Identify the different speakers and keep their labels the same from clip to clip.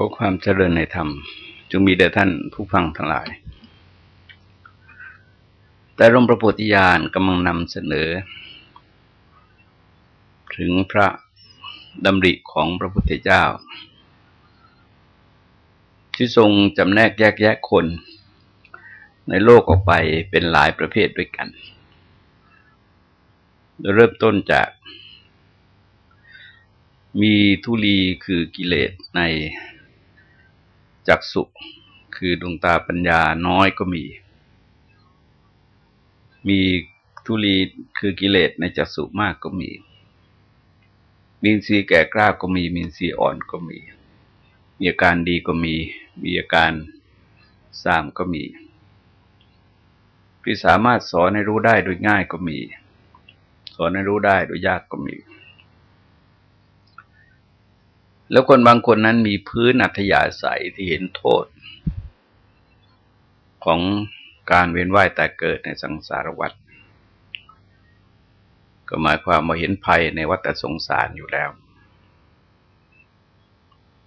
Speaker 1: ก็ความเจริญในธรรมจงมีแด่ท่านผู้ฟังทั้งหลาย แต่รมประพุทธญาณกำลังนำเสนอ ถึงพระดำริของพระพุทธเจ้า ที่ทรงจำแนกแยกแยะคน ในโลกออกไปเป็นหลายประเภทด้วยกันโดยเริ่มต้นจากมีทุลีคือกิเลสใน จักสุคือดวงตาปัญญาน้อยก็มี มีทุลีคือกิเลสในจักสุมากก็มี มีนสีแก่กล้าก็มี มีนสีอ่อนก็มี มีอาการดีก็มี มีอาการสามก็มี ที่สามารถสอนให้รู้ได้โดยง่ายก็มี สอนให้รู้ได้โดยยากก็มี แล้วคนบางคนนั้นมีพื้นอัธยาศัยที่เห็นโทษ ของการเวียนว่ายแต่เกิดในสังสารวัฏก็หมายความมาเห็นภัยในวัฏสงสารอยู่แล้ว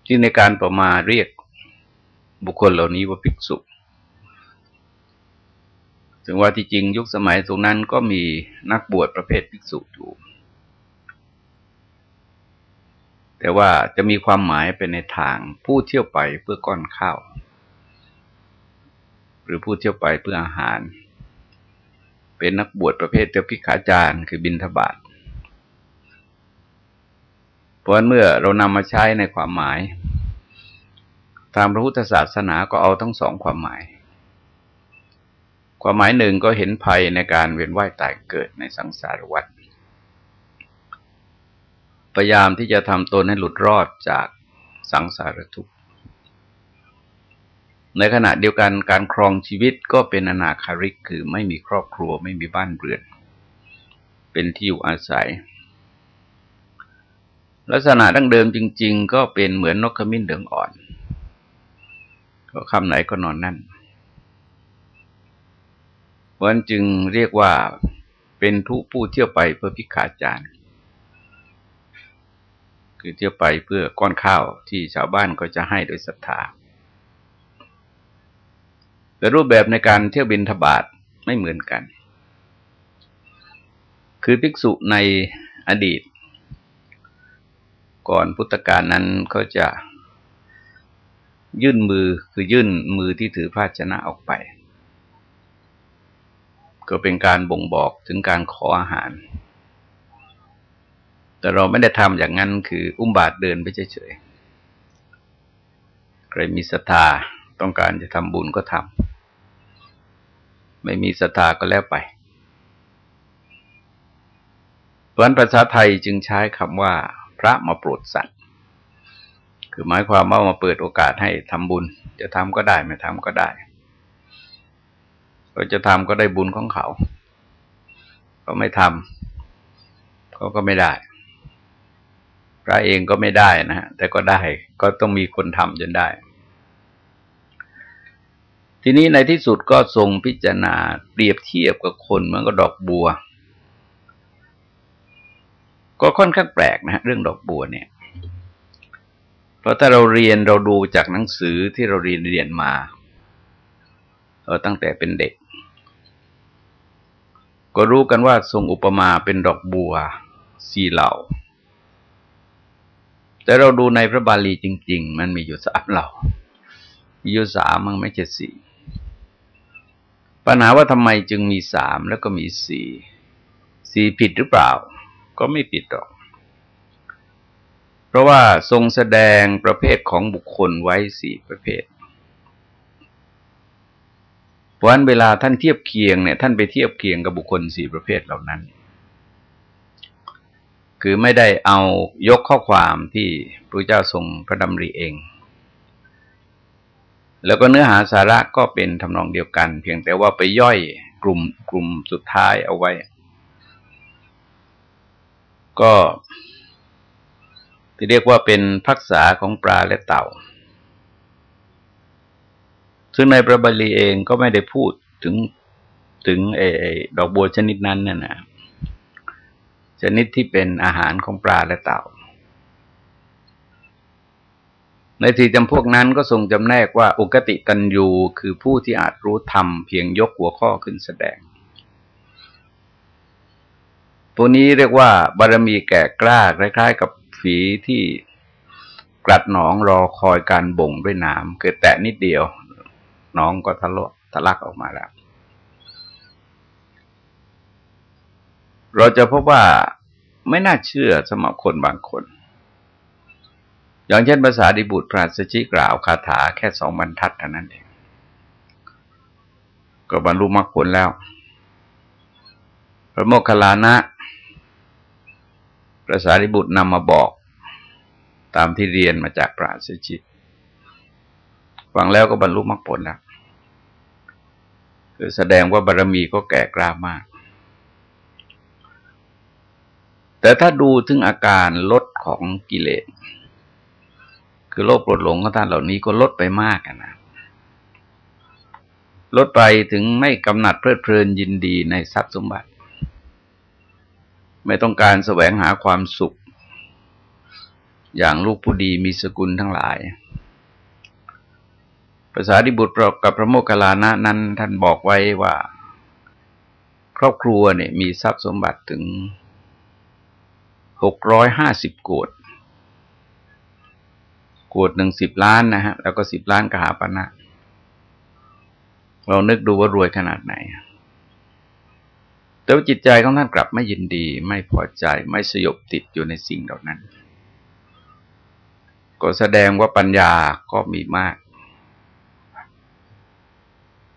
Speaker 1: ที่ในการประมาเรียกบุคคลเหล่านี้ว่าภิกษุถึงว่าที่จริงยุคสมัยตรงนั้นก็มีนักบวชประเภทภิกษุอยู่ แต่ว่าจะมีความหมายเป็นในทางผู้เที่ยวไปเพื่อก้อนข้าว หรือผู้เที่ยวไปเพื่ออาหาร เป็นนักบวชประเภทเจ้าพิขาจารย์คือบินทบาทเพราะเมื่อเรานำมาใช้ในความหมาย ตามพระพุทธศาสนาก็เอาทั้งสองความหมาย ความหมายหนึ่งก็เห็นภัยในการเวียนว่ายตายเกิดในสังสารวัฏ พยายามที่จะทำตนให้หลุดรอดจากสังสารทุกข์ในขณะเดียวกันการครองชีวิตก็เป็นอนาคาริกคือไม่มีครอบครัวไม่มีบ้านเรือน เป็นที่อยู่อาศัย ลักษณะดั้งเดิมจริง ๆ ก็เป็นเหมือนนกขมิ้นเดืองอ่อน ก็คำไหนก็นอนนั่นวันจึงเรียกว่าเป็นทุผู้เที่ยวไปเพื่อพิขาจารย์ คือเที่ยวไปเพื่อก้อนข้าวที่ชาวบ้านก็จะให้โดยศรัทธาแต่รูปแบบในการเที่ยวบินทบาทไม่เหมือนกัน คือภิกษุในอดีต ก่อนพุทธกาลนั้นเขาจะยื่นมือคือยื่นมือที่ถือภาชนะออกไป ก็เป็นการบ่งบอกถึงการขออาหาร แต่เราไม่ได้ทำอย่างนั้นคืออุ้มบาทเดินไปเฉยๆ ใครมีศรัทธาต้องการจะทำบุญก็ทำ ไม่มีศรัทธาก็แล้วไปเพราะนั้นภาษาไทยจึงใช้คำว่า พระมาโปรดสัตว์ คือหมายความว่ามาเปิดโอกาสให้ทำบุญ จะทำก็ได้ไม่ทำก็ได้ก็จะทำก็ได้บุญของเขา ก็ไม่ทำเขาก็ไม่ได้ พระเองก็ไม่ได้นะฮะแต่ก็ได้ก็ต้องมีคนทำจนได้ ทีนี้ในที่สุดก็ทรงพิจารณาเปรียบเทียบกับคนเหมือนกับดอกบัว ก็ค่อนข้างแปลกนะฮะเรื่องดอกบัวเนี่ย เพราะถ้าเราเรียนเราดูจากหนังสือที่เราเรียนเรียนมาเราตั้งแต่เป็นเด็ก ก็รู้กันว่าทรงอุปมาเป็นดอกบัวสีเหล่า แต่เราดูในพระบาลีจริง ๆ มันมีอยู่สามเหล่า มีอยู่สามมันไม่ใช่สี่ปัญหาว่าทำไมจึงมีสามแล้วก็มีสี่สี่ผิดหรือเปล่า ก็ไม่ผิดหรอก เพราะว่าทรงแสดงประเภทของบุคคลไว้สี่ประเภทเพราะฉะนั้นเวลาท่านเทียบเคียงเนี่ยท่านไปเทียบเคียงกับบุคคลสี่ประเภทเหล่านั้น คือไม่ได้เอายกข้อความที่พระเจ้าทรงพระดำริเอง แล้วก็เนื้อหาสาระก็เป็นทำนองเดียวกัน เพียงแต่ว่าไปย่อยกลุ่มกลุ่มสุดท้ายเอาไว้ ก็ที่เรียกว่าเป็นพักษาของปลาและเต่า ซึ่งในพระบาลีเองก็ไม่ได้พูดถึงถึงไอ้ดอกบัวชนิดนั้นน่ะนะ ชนิดที่เป็นอาหารของปลาและเต่า ในสี่จำพวกนั้นก็ทรงจำแนกว่าอุกติตันยูคือผู้ที่อาจรู้ธรรมเพียงยกหัวข้อขึ้นแสดง ตัวนี้เรียกว่าบารมีแก่กล้าคล้ายๆ กับฝีที่กลัดหนองรอคอยการบ่งด้วยน้ำเกิดแตะนิดเดียวน้องก็ทะลุทะลักออกมาแล้ว เราจะพบว่าไม่น่าเชื่อสมหรับคนบางคน อย่างเช่นภาษาดิบุตรพระสชิกล่าวคาถาแค่สองบรรทัดเท่านั้นเอง ก็บรรลุมรรคผลแล้ว พระโมคคัลลานะพระสารีบุตรนำมาบอก ตามที่เรียนมาจากพระสชิตฟังแล้วก็บรรลุมรรคผลแล้วคือแสดงว่าบารรมีก็แก่กล้ามาก แต่ถ้าดูถึงอาการลดของกิเลส คือโลภโกรธหลงของท่านเหล่านี้ก็ลดไปมากนะลดไปถึงไม่กำหนัดเพลิดเพลินยินดีในทรัพย์สมบัติ ไม่ต้องการแสวงหาความสุข อย่างลูกผู้ดีมีสกุลทั้งหลายภาษาดิบุตรกับพระโมคคัลลานะนั้นท่านบอกไว้ว่า ครอบครัวเนี่ยมีทรัพย์สมบัติถึง หกร้อยห้าสิบโกดโกดหนึ่งสิบล้านนะฮะ แล้วก็สิบล้านกหาปณะเรานึกดูว่ารวยขนาดไหน แต่ว่าจิตใจของท่านกลับไม่ยินดี ไม่พอใจไม่สยบติดอยู่ในสิ่งเหล่านั้น ก็แสดงว่าปัญญาก็มีมาก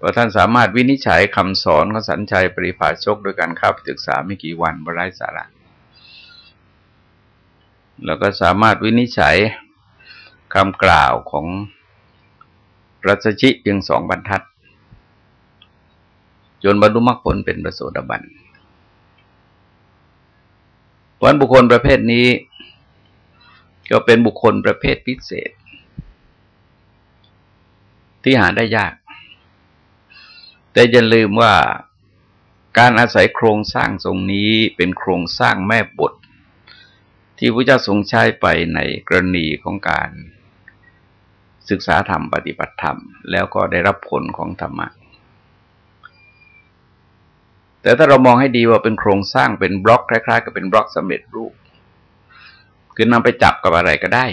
Speaker 1: พราะท่านสามารถวินิจฉัยคำสอนของสัญชัยปริภาชกโดยการเข้าไปศึกษาไม่กี่วันบรายสาระ แล้วก็สามารถวินิจฉัยคำกล่าวของรัชชิเพียงสองบรรทัด จนบรรลุมรรคผลเป็นประโสดาบันวันบุคคลประเภทนี้ ก็เป็นบุคคลประเภทพิเศษ ที่หาได้ยาก แต่อย่าลืมว่าการอาศัยโครงสร้างตรงนี้เป็นโครงสร้างแม่บท ที่พระเจ้าทรงใช้ไปในกรณีของการศึกษาธรรมปฏิบัติธรรม แล้วก็ได้รับผลของธรรมะ แต่ถ้าเรามองให้ดีว่าเป็นโครงสร้างเป็นบล็อกคล้ายๆกับเป็นบล็อกสำเร็จรูป คือนำไปจับกับอะไรก็ได้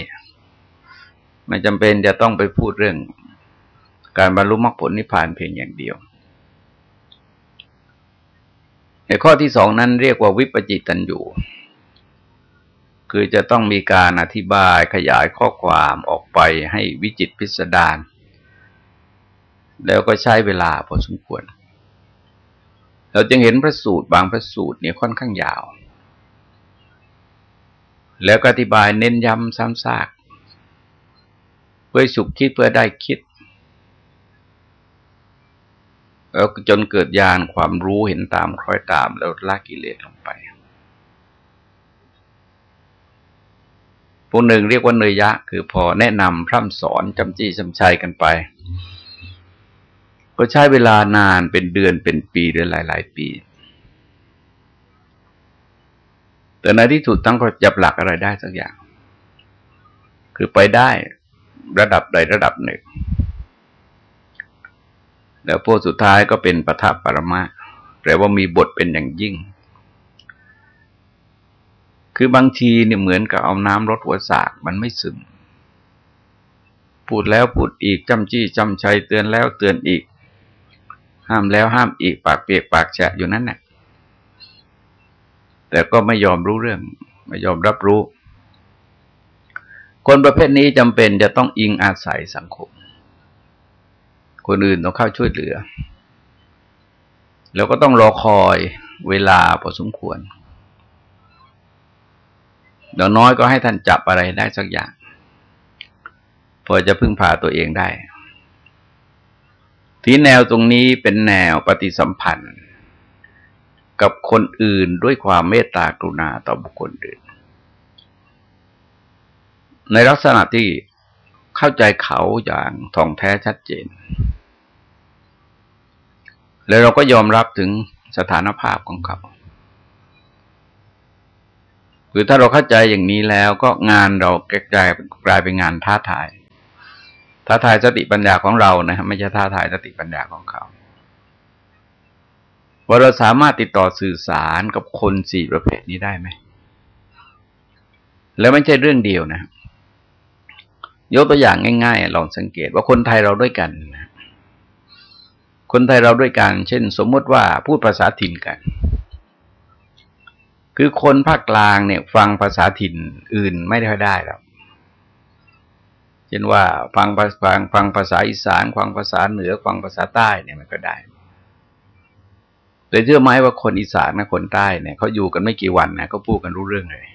Speaker 1: ไม่จำเป็นจะต้องไปพูดเรื่อง การบรรลุมรรคผลนิพพานเพียงอย่างเดียวในข้อที่สองนั้นเรียกว่าวิปจิตันอยู่ คือจะต้องมีการอธิบายขยายข้อความออกไปให้วิจิตพิสดารแล้วก็ใช้เวลาพอสมควร เราจึงเห็นพระสูตรบางพระสูตรเนี่ยค่อนข้างยาว แล้วก็อธิบายเน้นย้ำซ้ำซากเพื่อสุขคิดเพื่อได้คิดแล้วจนเกิดญาณความรู้เห็นตามคล้อยตามแล้วละกิเลสลงไป พวกหนึ่งเรียกว่าเนยยะ คือพอแนะนำพร่ำสอนจำจี้จำชัยกันไป ก็ใช้เวลานานเป็นเดือนเป็นปีหรือหลาย ๆ ปี แต่ในที่สุดตั้งก็จับหลักอะไรได้สักอย่าง คือไปได้ระดับใดระดับหนึ่ง แล้วพวกสุดท้ายก็เป็นปทับปรมะแปลว่ามีบทเป็นอย่างยิ่ง คือบางทีเนี่ยเหมือนกับเอาน้ำรดหัวสากมันไม่ซึมพูดแล้วพูดอีกจำจี้จำชัยเตือนแล้วเตือนอีก ห้ามแล้วห้ามอีกปากเปียกปากแฉะอยู่นั่นแหละแต่ก็ไม่ยอมรู้เรื่อง ไม่ยอมรับรู้ คนประเภทนี้จำเป็นจะต้องอิงอาศัยสังคม คนอื่นต้องเข้าช่วยเหลือ แล้วก็ต้องรอคอยเวลาพอสมควร เดี๋ยวน้อยก็ให้ท่านจับอะไรได้สักอย่างพอจะพึ่งพาตัวเองได้ ที่แนวตรงนี้เป็นแนวปฏิสัมพันธ์ กับคนอื่นด้วยความเมตตากรุณาต่อบุคคลอื่น ในลักษณะที่เข้าใจเขาอย่างท่องแท้ชัดเจน แล้วเราก็ยอมรับถึงสถานภาพของเขา คือถ้าเราเข้าใจอย่างนี้แล้วก็งานเรากลายกลายเป็นงานท้าทาย ท้าทายสติปัญญาของเรานะไม่ใช่ท้าทายสติปัญญาของเขาว่าเราสามารถติดต่อสื่อสารกับคนสี่ประเภทนี้ได้ไหม แล้วไม่ใช่เรื่องเดียวนะ ยกตัวอย่างง่ายๆลองสังเกตว่าคนไทยเราด้วยกันนะคนไทยเราด้วยกัน เช่น สมมติว่าพูดภาษาถิ่นกัน คือคนภาคกลางเนี่ย ฟังภาษาถิ่นอื่นไม่ได้ได้หรอกเช่นว่าฟังฟังฟังภาษาอีสานฟังภาษาเหนือฟังภาษาใต้เนี่ยมันก็ได้แต่เชื่อไหมว่าคนอีสานนะคนใต้เนี่ยเขาอยู่กันไม่กี่วันนะเขาพูดกันรู้เรื่องเลย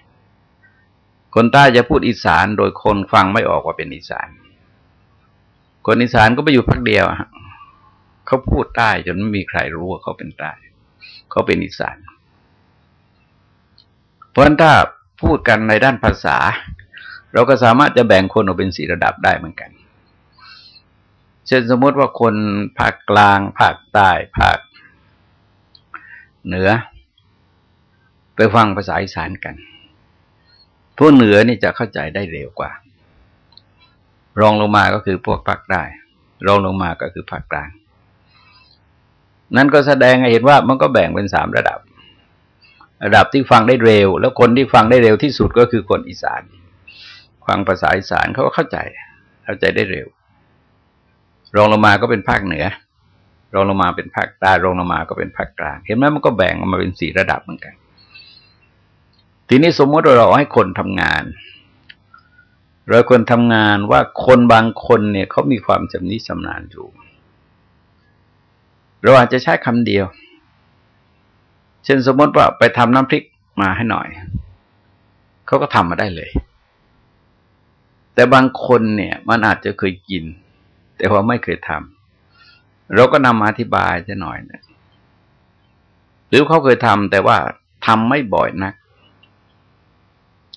Speaker 1: คนใต้จะพูดอีสานโดยคนฟังไม่ออกว่าเป็นอีสาน คนอีสานก็ไปอยู่พักเดียวเขาพูดใต้จนไม่มีใครรู้ว่าเขาเป็นใต้เขาเป็นอีสานเราะฉะนั้นถ้าพูดกันในด้านภาษา เราก็สามารถจะแบ่งคนออกเป็นสี่ระดับได้เหมือนกัน เช่นสมมติว่าคนภาคกลาง ภาคใต้ภาคเหนือ ไปฟังภาษาอีสานกันพวกเหนือนี่จะเข้าใจได้เร็วกว่า รองลงมาก็คือพวกภาคใต้รองลงมาก็คือภาคกลาง นั่นก็แสดงให้เห็นว่ามันก็แบ่งเป็นสามระดับ ระดับที่ฟังได้เร็ว แล้วคนที่ฟังได้เร็วที่สุดก็คือคนอีสานฟังภาษาอีสานเขาก็เข้าใจ เข้าใจได้เร็ว รองลงมาก็เป็นภาคเหนือ รองลงมาเป็นภาคใต้รองลงมาก็เป็นภาคกลางเห็นไหมมันก็แบ่งออกมาเป็นสี่ระดับเหมือนกัน ทีนี้สมมติเราให้คนทำงานเราควรทำงานว่าคนบางคนเนี่ยเขามีความจำนิชำนาญอยู่ เราอาจจะใช้คำเดียว เช่นสมมติว่าไปทำน้ำพริกมาให้หน่อย เขาก็ทำมาได้เลย แต่บางคนเนี่ย มันอาจจะเคยกิน แต่ว่าไม่เคยทำเราก็นำมาอธิบายจะหน่อยนะหรือเขาเคยทำแต่ว่าทำไม่บ่อยนัก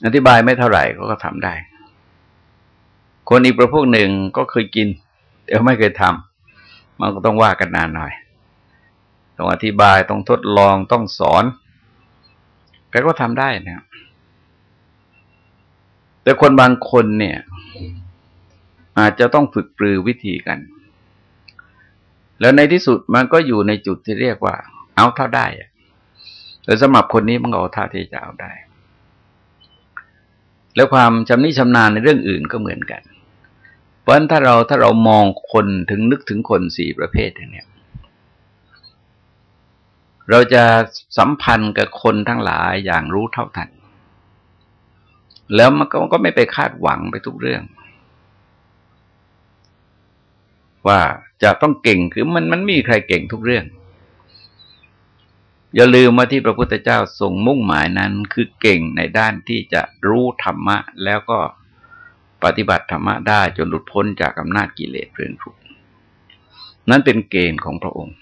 Speaker 1: อธิบายไม่เท่าไหร่เขาก็ทำได้ คนอีกประพวกหนึ่งก็เคยกิน แต่ไม่เคยทำมันก็ต้องว่ากันนานหน่อย ต้องอธิบายต้องทดลองต้องสอนแกก็ทำได้นะแต่คนบางคนเนี่ย อาจจะต้องฝึกปรือวิธีกัน แล้วในที่สุดมันก็อยู่ในจุดที่เรียกว่า เอาเท่าได้แต่สำหรับคนนี้มันเอาเท่าที่จะเอาได้ แล้วความชำนิชำนาญในเรื่องอื่นก็เหมือนกัน เพราะฉะนั้นถ้าเราถ้าเรามองคนถึงนึกถึงคนสี่ประเภทอย่างนี้ เราจะสัมพันธ์กับคนทั้งหลายอย่างรู้เท่าทัน แล้วมันก็ไม่ไปคาดหวังไปทุกเรื่อง ว่าจะต้องเก่งคือมันมันมีใครเก่งทุกเรื่อง อย่าลืมว่าที่พระพุทธเจ้าทรงมุ่งหมายนั้นคือเก่งในด้านที่จะรู้ธรรมะ แล้วก็ปฏิบัติธรรมะได้จนหลุดพ้นจากอำนาจกิเลสเรื่องทุกนั้นเป็นเกณฑ์ของพระองค์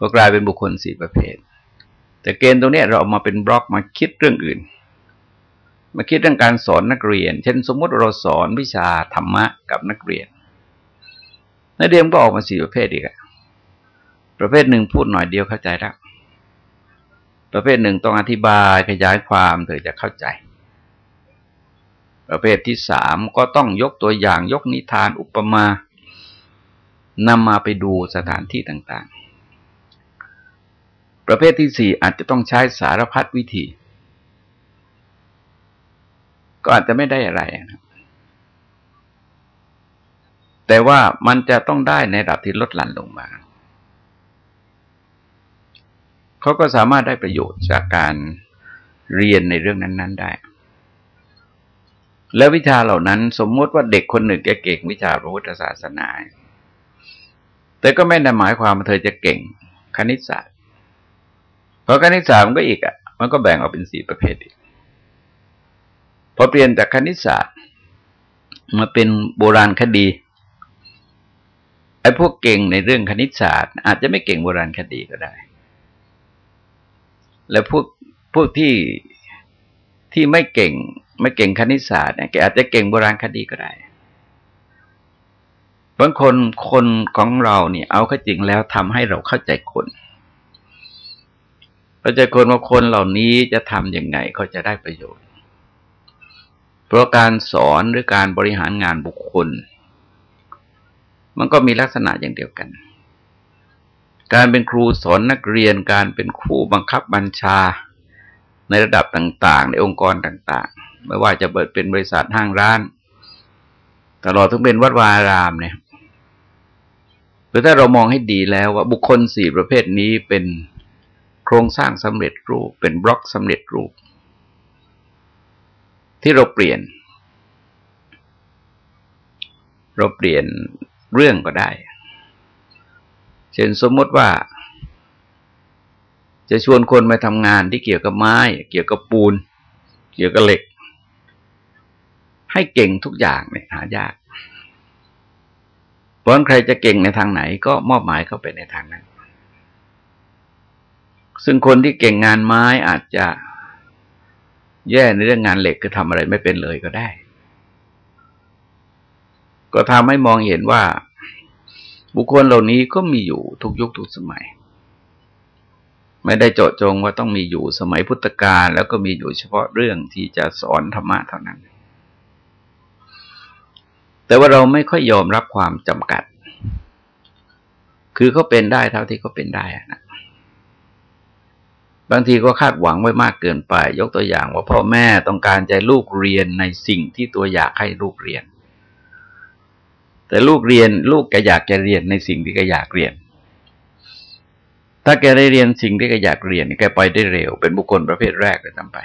Speaker 1: ก็กลายเป็นบุคคลสี่ประเภท แต่เกณฑ์ตรงนี้เราเอามาเป็นบล็อกมาคิดเรื่องอื่น มาคิดเรื่องการสอนนักเรียน เช่น สมมติเราสอนวิชาธรรมะกับนักเรียน นักเรียนก็ออกมาสี่ประเภทอีกอะประเภทหนึ่งพูดหน่อยเดียวเข้าใจแล้วประเภทหนึ่งต้องอธิบายขยายความถึงจะเข้าใจ ประเภทที่สามก็ต้องยกตัวอย่างยกนิทานอุปมานำมาไปดูสถานที่ต่างๆ ประเภทที่สี่อาจจะต้องใช้สารพัดวิธี ก็อาจจะไม่ได้อะไรนะแต่ว่ามันจะต้องได้ในระดับที่ลดหลั่นลงมา เขาก็สามารถได้ประโยชน์จากการเรียนในเรื่องนั้น ๆ ได้ แล้ววิชาเหล่านั้นสมมติว่าเด็กคนหนึ่งแกเก่งวิชาพระพุทธศาสนา แต่ก็ไม่ได้หมายความว่าเธอจะเก่งคณิตศาสตร์ พราะคณิตศาสตร์มันก็อีกอะ มันก็แบ่งออกเป็นสี่ประเภทอีก พอเปลี่ยนจากคณิตศาสตร์มาเป็นโบราณคดี ไอ้พวกเก่งในเรื่องคณิตศาสตร์ อาจจะไม่เก่งโบราณคดีก็ได้ แล้วพวกพวกที่ที่ไม่เก่ง ไม่เก่งคณิตศาสตร์เนี่ยแกอาจจะเก่งโบราณคดีก็ได้บางคนคนของเราเนี่ย เอาเข้าจริงแล้วทำให้เราเข้าใจคนเข้าใจคนว่าคนเหล่านี้จะทำยังไงเขาจะได้ประโยชน์ เพราะการสอนหรือการบริหารงานบุคคล มันก็มีลักษณะอย่างเดียวกัน การเป็นครูสอนนักเรียน การเป็นครูบังคับบัญชาในระดับต่างๆ ในองค์กรต่าง ๆ ไม่ว่าจะเปิดเป็นบริษัทห้างร้าน ตลอดทั้งเป็นวัดวารามเนี่ยหรือถ้าเรามองให้ดีแล้วว่าบุคคลสี่ประเภทนี้เป็น ครงสร้างสำเร็จรูป เป็นบล็อกสำเร็จรูป ที่เราเปลี่ยน เราเปลี่ยนเรื่องก็ได้ เช่นสมมติว่า จะชวนคนมาทำงานที่เกี่ยวกับไม้ เกี่ยวกับปูน เกี่ยวกับเหล็ก ให้เก่งทุกอย่างเนี่ยหายากเพราะใครจะเก่งในทางไหนก็มอบหมายเข้าไปในทางนั้น ซึ่งคนที่เก่งงานไม้อาจจะแย่ในเรื่องงานเหล็กก็ทำอะไรไม่เป็นเลยก็ได้ ก็ทำให้มองเห็นว่า บุคคลเหล่านี้ก็มีอยู่ทุกยุคทุกสมัย ไม่ได้เจาะจงว่าต้องมีอยู่สมัยพุทธกาลแล้วก็มีอยู่เฉพาะเรื่องที่จะสอนธรรมะเท่านั้น แต่ว่าเราไม่ค่อยยอมรับความจำกัด คือเขาเป็นได้เท่าที่เขาเป็นได้นะ บางทีก็คาดหวังไว้มากเกินไป ยกตัวอย่างว่าพ่อแม่ต้องการใจลูกเรียนในสิ่งที่ตัวอยากให้ลูกเรียน แต่ลูกเรียนลูกแกอยากจะเรียนในสิ่งที่แกอยากเรียน ถ้าแกได้เรียนสิ่งที่แกอยากเรียนแกไปได้เร็ว เป็นบุคคลประเภทแรกเลยทำไป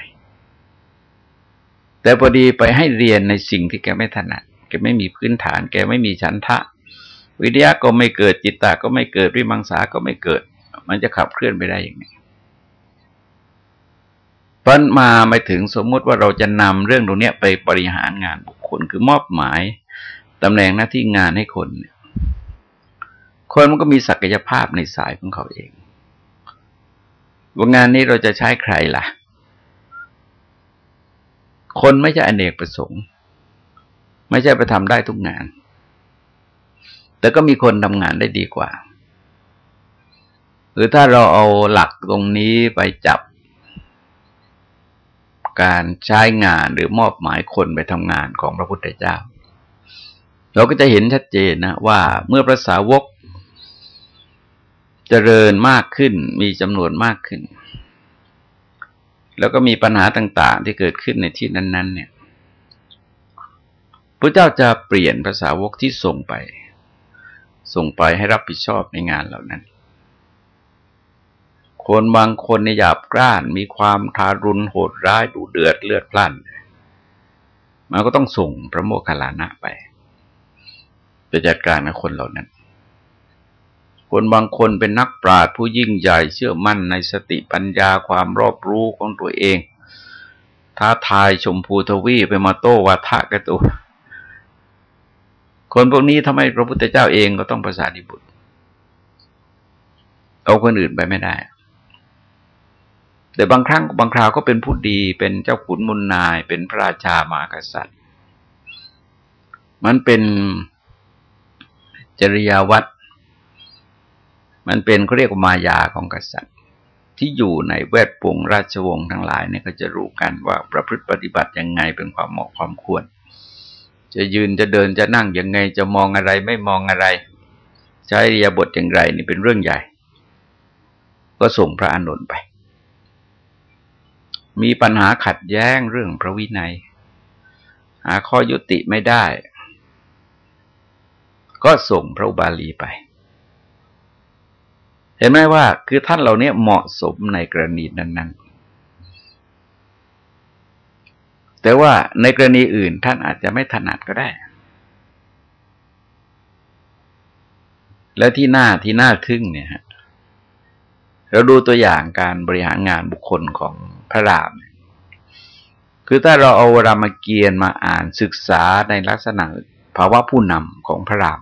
Speaker 1: แต่พอดีไปให้เรียนในสิ่งที่แกไม่ถนัดแกไม่มีพื้นฐาน แกไม่มีชันทะ วิทยาก็ไม่เกิดจิตตาก็ไม่เกิดวิมังสาก็ไม่เกิด มันจะขับเคลื่อนไปได้อย่าง ปั้นมาไม่ถึงสมมุติว่าเราจะนำเรื่องตรงนี้ไปบริหารงานบุคคลคือมอบหมายตำแหน่งหน้าที่งานให้คนคนมันก็มีศักยภาพในสายของเขาเอง ว่างานนี้เราจะใช้ใครล่ะ คนไม่ใช่อเนกประสงค์ ไม่ใช่ไปทำได้ทุกงาน แต่ก็มีคนทำงานได้ดีกว่า หรือถ้าเราเอาหลักตรงนี้ไปจับ การใช้งานหรือมอบหมายคนไปทำงานของพระพุทธเจ้า เราก็จะเห็นชัดเจนนะว่าเมื่อพระสาวกเจริญมากขึ้นมีจำนวนมากขึ้น แล้วก็มีปัญหาต่างๆ ที่เกิดขึ้นในที่นั้น ๆ เนี่ยพระเจ้าจะเปลี่ยนภาษาวกที่ส่งไป ส่งไปให้รับผิดชอบในงานเหล่านั้น คนบางคนในหยาบกร้าน มีความทารุณโหดร้ายดุเดือดเลือดพล่านมันก็ต้องส่งพระโมคคัลลานะไปไปจัดการกับคนเหล่านั้น คนบางคนเป็นนักปราชญ์ผู้ยิ่งใหญ่เชื่อมั่นในสติปัญญาความรอบรู้ของตัวเองท้าทายชมพูทวีไปมาโต้วาทะกับตัวคนพวกนี้ทำไมพระพุทธเจ้าเองก็ต้องประสาดิบุตรเอาคนอื่นไปไม่ได้ แต่บางครั้งบางคราวก็เป็นผู้ดี เป็นเจ้าขุนมุนนาย เป็นพระราชามากษัตริย์ มันเป็นจริยาวัดมันเป็นเขาเรียกว่ามายาของกษัตริย์ ที่อยู่ในแวดวงราชวงศ์ทั้งหลายเนี่ยก็จะรู้กันว่าประพฤติปฏิบัติยังไงเป็นความเหมาะความควร จะยืนจะเดินจะนั่งยังไงจะมองอะไรไม่มองอะไร ใช้รียบทอย่างไรนี่เป็นเรื่องใหญ่ ก็ส่งพระอานนท์ไป มีปัญหาขัดแย้งเรื่องพระวินัย หาข้อยุติไม่ได้ ก็ส่งพระบาลีไป เห็นไหมว่าคือท่านเหล่านี้เหมาะสมในกรณีนั้น ๆ แต่ว่าในกรณีอื่นท่านอาจจะไม่ถนัดก็ได้ แล้วที่หน้าที่หน้าทึ่งเนี่ยฮะเราดูตัวอย่างการบริหารงานบุคคลของ พระราม คือถ้าเราเอารามเกียรติมาอ่านศึกษาในลักษณะภาวะผู้นำของพระราม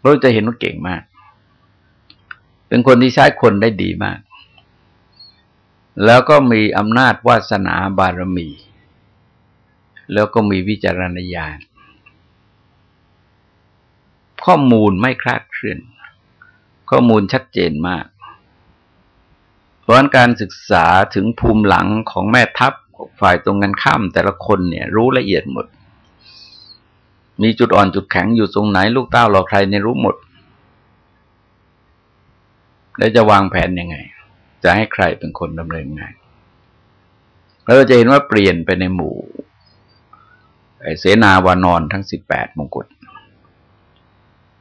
Speaker 1: เราจะเห็นว่าเก่งมาก เป็นคนที่ใช้คนได้ดีมาก แล้วก็มีอำนาจวาสนาบารมี แล้วก็มีวิจารณญาณข้อมูลไม่คลาดเคลื่อน ข้อมูลชัดเจนมาก เพราะการศึกษาถึงภูมิหลังของแม่ทัพฝ่ายตรงกันข้ามแต่ละคนเนี่ยรู้ละเอียดหมด มีจุดอ่อนจุดแข็งอยู่ตรงไหนลูกเต้าเราใครในรู้หมด แล้วจะวางแผนยังไง จะให้ใครเป็นคนดำเนินงานแล้วเราจะเห็นว่าเปลี่ยนไปในหมู่เสนาวานอนทั้งสิบแปดมงกุฎ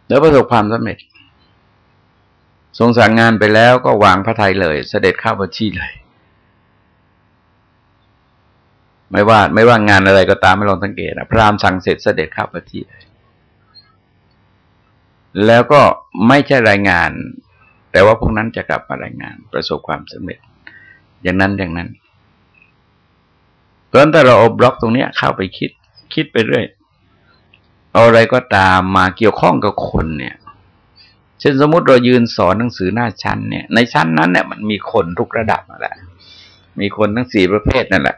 Speaker 1: แล้วประสบความสำเร็จ ทรงสั่งงานไปแล้วก็วางพระไทยเลย เสด็จข้าบัญชีเลย ไม่ว่า ไม่ว่างานอะไรก็ตามไม่ลองสังเกตนะพระรามสั่งเสร็จเสด็จข้าบัญชีเลยแล้วก็ไม่ใช่รายงาน แต่ว่าพวกนั้นจะกลับมารายงาน ประสบความสำเร็จ อย่างนั้นอย่างนั้นเพราะฉะนั้นถ้าเราอบล็อกตรงนี้เข้าไปคิด คิดไปเรื่อยเอาอะไรก็ตามมาเกี่ยวข้องกับคนเนี่ย ช่นสมมติเรายืนสอนหนังสือหน้าชั้นเนี่ยในชั้นนั้นเนี่ยมันมีคนทุกระดับนั่นแหละมีคนทั้งสี่ประเภทนั่นแหละ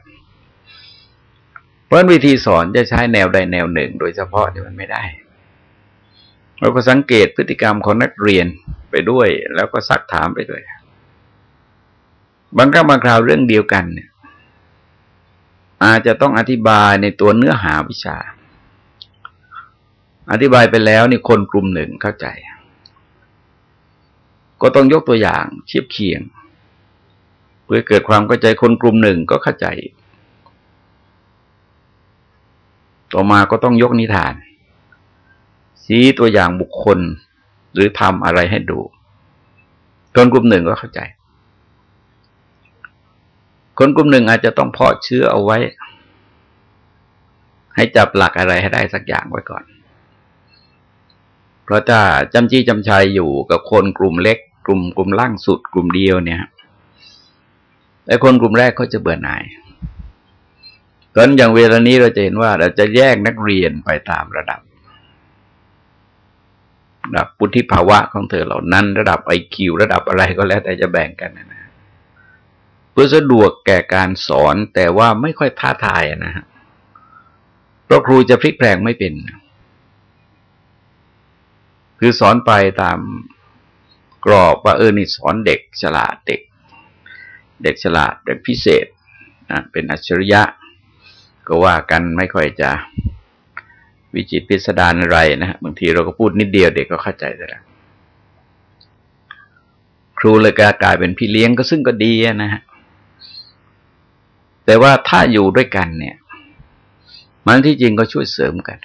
Speaker 1: เพราะวิธีสอนจะใช้แนวใดแนวหนึ่ง โดยเฉพาะที่ยมันไม่ได้ เราก็สังเกตพฤติกรรมของนักเรียนไปด้วย แล้วก็ซักถามไปด้วย บางครั้งบางคราวเรื่องเดียวกันเนี่ยอาจจะต้องอธิบายในตัวเนื้อหาวิชา อธิบายไปแล้วนี่คนกลุ่มหนึ่งเข้าใจ ก็ต้องยกตัวอย่างเทียบเคียง เพื่อเกิดความเข้าใจคนกลุ่มหนึ่งก็เข้าใจ ต่อมาก็ต้องยกนิทาน ชี้ตัวอย่างบุคคลหรือทำอะไรให้ดูคนกลุ่มหนึ่งก็เข้าใจ คนกลุ่มหนึ่งอาจจะต้องเพาะเชื้อเอาไว้ ให้จับหลักอะไรให้ได้สักอย่างไว้ก่อน เพราะถ้าจำจี้จำชัยอยู่กับคนกลุ่มเล็ก กลุ่มกลุ่มล่างสุด กลุ่มเดียวเนี่ยแต่คนกลุ่มแรกเขาจะเบื่อหน่ายเพราะอย่างเวลานี้เราจะเห็นว่า เราจะแยกนักเรียนไปตามระดับระดับปุถิภาวะของเธอเหล่านั้น ระดับไอคิวระดับอะไรก็แล้วแต่จะแบ่งกันนะเพื่อสะดวกแก่การสอนแต่ว่าไม่ค่อยท้าทายนะฮะเพราะครูจะพลิกแปลงไม่เป็น คือสอนไปตาม กรอบว่าเออนี่สอนเด็กฉลาดเด็ก เด็กฉลาดเด็กพิเศษนะเป็นอัจฉริยะ ก็ว่ากันไม่ค่อยจะวิจิตพิสดารอะไรนะบางทีเราก็พูดนิดเดียวเด็กก็เข้าใจแล้วครูเลยกลายเป็นพี่เลี้ยงก็ซึ่งก็ดีนะฮะแต่ว่าถ้าอยู่ด้วยกันเนี่ย มันที่จริงก็ช่วยเสริมกัน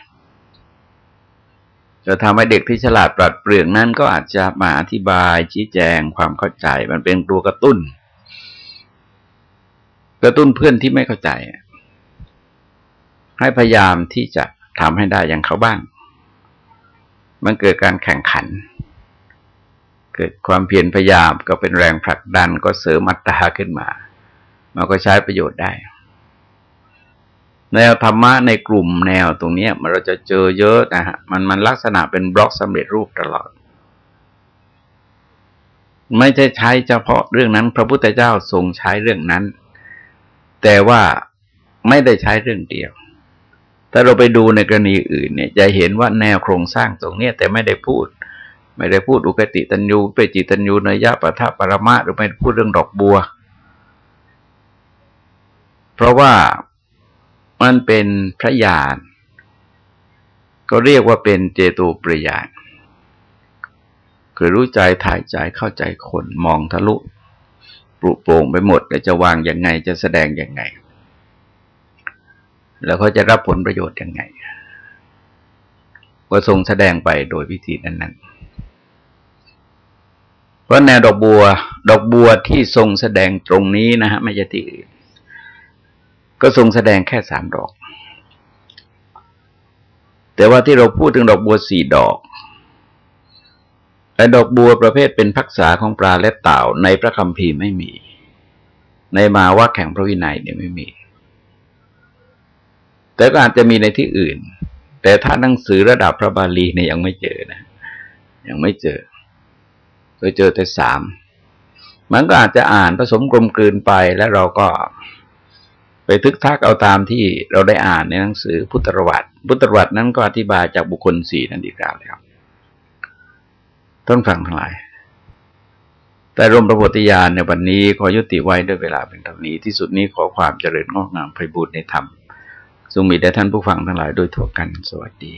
Speaker 1: จะทำให้เด็กที่ฉลาดปราดเปรื่องนั้นก็อาจจะมาอธิบายชี้แจงความเข้าใจ มันเป็นตัวกระตุ้น กระตุ้นเพื่อนที่ไม่เข้าใจ ให้พยายามที่จะทำให้ได้อย่างเขาบ้าง มันเกิดการแข่งขัน เกิดความเพียรพยายามก็เป็นแรงผลักดันก็เสริมอัตราขึ้นมา มันก็ใช้ประโยชน์ได้ แนวธรรมะในกลุ่มแนวตรงนี้มันเราจะเจอเยอะนะฮะมันมันลักษณะเป็นบล็อกสำเร็จรูปตลอด ไม่ใช่ใช้เฉพาะเรื่องนั้น พระพุทธเจ้าทรงใช้เรื่องนั้น แต่ว่าไม่ได้ใช้เรื่องเดียวถ้าเราไปดูในกรณีอื่นเนี่ย จะเห็นว่าแนวโครงสร้างตรงนี้แต่ไม่ได้พูด ไม่ได้พูดอุกติตัญญูเปจิตัญญูนยะปะทะปรมะหรือไม่พูดเรื่องดอกบัว เพราะว่า มันเป็นพระญาณก็เรียกว่าเป็นเจโตปริยานคือรู้ใจถ่ายใจเข้าใจคนมองทะลุปลุกโปร่งไปหมดแต่จะวางยังไงจะแสดงยังไง แล้วเขาจะรับผลประโยชน์ยังไงก็ทรงแสดงไปโดยวิธีนั้นๆเพราะแนวดอกบัว ดอกบัวที่ทรงแสดงตรงนี้นะฮะไม่ใช่ที่อื่น ก็ทรงแสดงแค่สามดอก แต่ว่าที่เราพูดถึงดอกบัวสี่ดอกไอ้ดอกบัวประเภทเป็นพักษาของปลาและเต่าในพระคัมภีร์ไม่มี ในมาว่าแข่งพระวินัยเนี่ยไม่มี แต่ก็อาจจะมีในที่อื่น แต่ถ้าหนังสือระดับพระบาลีเนี่ยยังไม่เจอนะ ยังไม่เจอเคยเจอแต่สามมันก็อาจจะอ่านผสมกลมกลืนไปแล้วเราก็ ไปทึกทักเอาตามที่เราได้อ่านในหนังสือพุทธประวัติพุทธประวัตินั้นก็อธิบายจากบุคคลสี่นั่นดีกล่าวแล้วต้นฟังทั้งหลาย แต่รมประโพธิญาณในวันนี้ขอยุติไว้ด้วยเวลาเป็นเท่านี้ที่สุดนี้ขอความเจริญงอกงามไพบูรณ์ในธรรมทรงมีแด่ท่านผู้ฟังทั้งหลายโดยทั่วกันสวัสดี